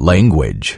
language.